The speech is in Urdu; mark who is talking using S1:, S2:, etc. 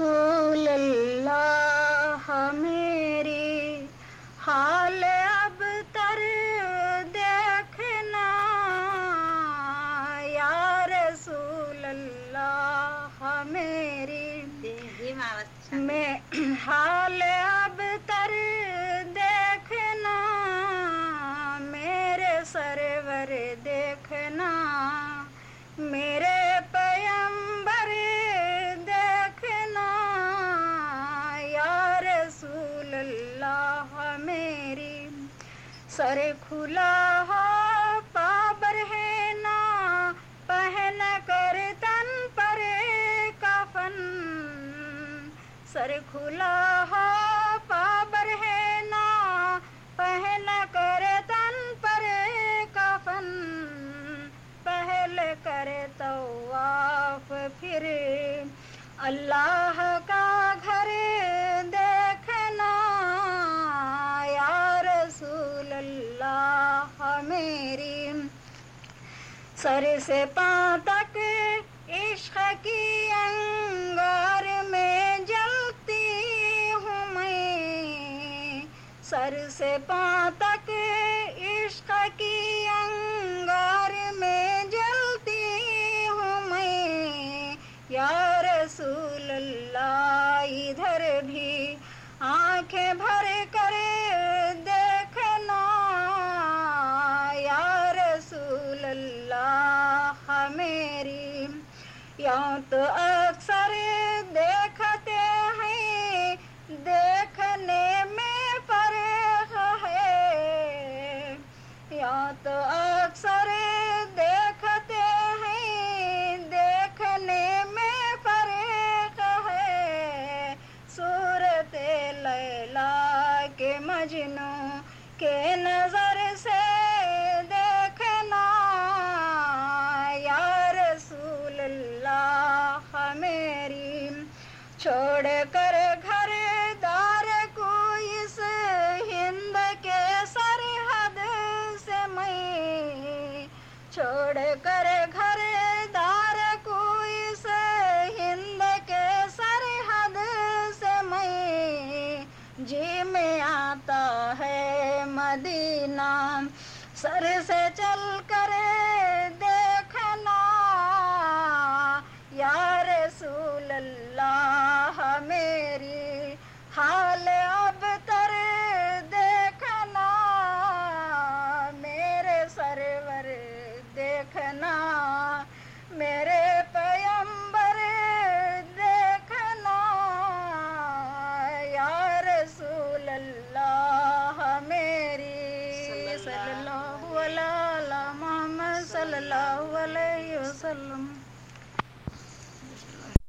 S1: رسول اللہ میری حال اب تر دیکھنا۔ یا رسول اللہ میری میں حال اب تر دیکھنا۔ میرے سرور دیکھنا۔ میرے سر کھلا ہو پابر ہے نا، پہن کر تن پر کفن۔ سر کھلا ہو پابر ہے نا، پہن کر تن پر کفن۔ پہل کر طواف پھر۔ اللہ میری سر سے پاں تک عشق کی انگار میں جلتی ہوں میں۔ سر سے پاں تک عشق کی انگار اکثر دیکھتے ہیں، دیکھنے میں فرق ہے یا تو اکثر دیکھتے ہیں، دیکھنے میں فرق ہے صورت لیلا کے مجنو کے نظر چھوڑ کر گھر دار کو اس ہند کے سرحد سے میں چھوڑ کر گھر دار کو اس ہند کے سرحد سے میں جی میں آتا ہے مدینہ سر سے چل کر اللہ علیہ وسلم.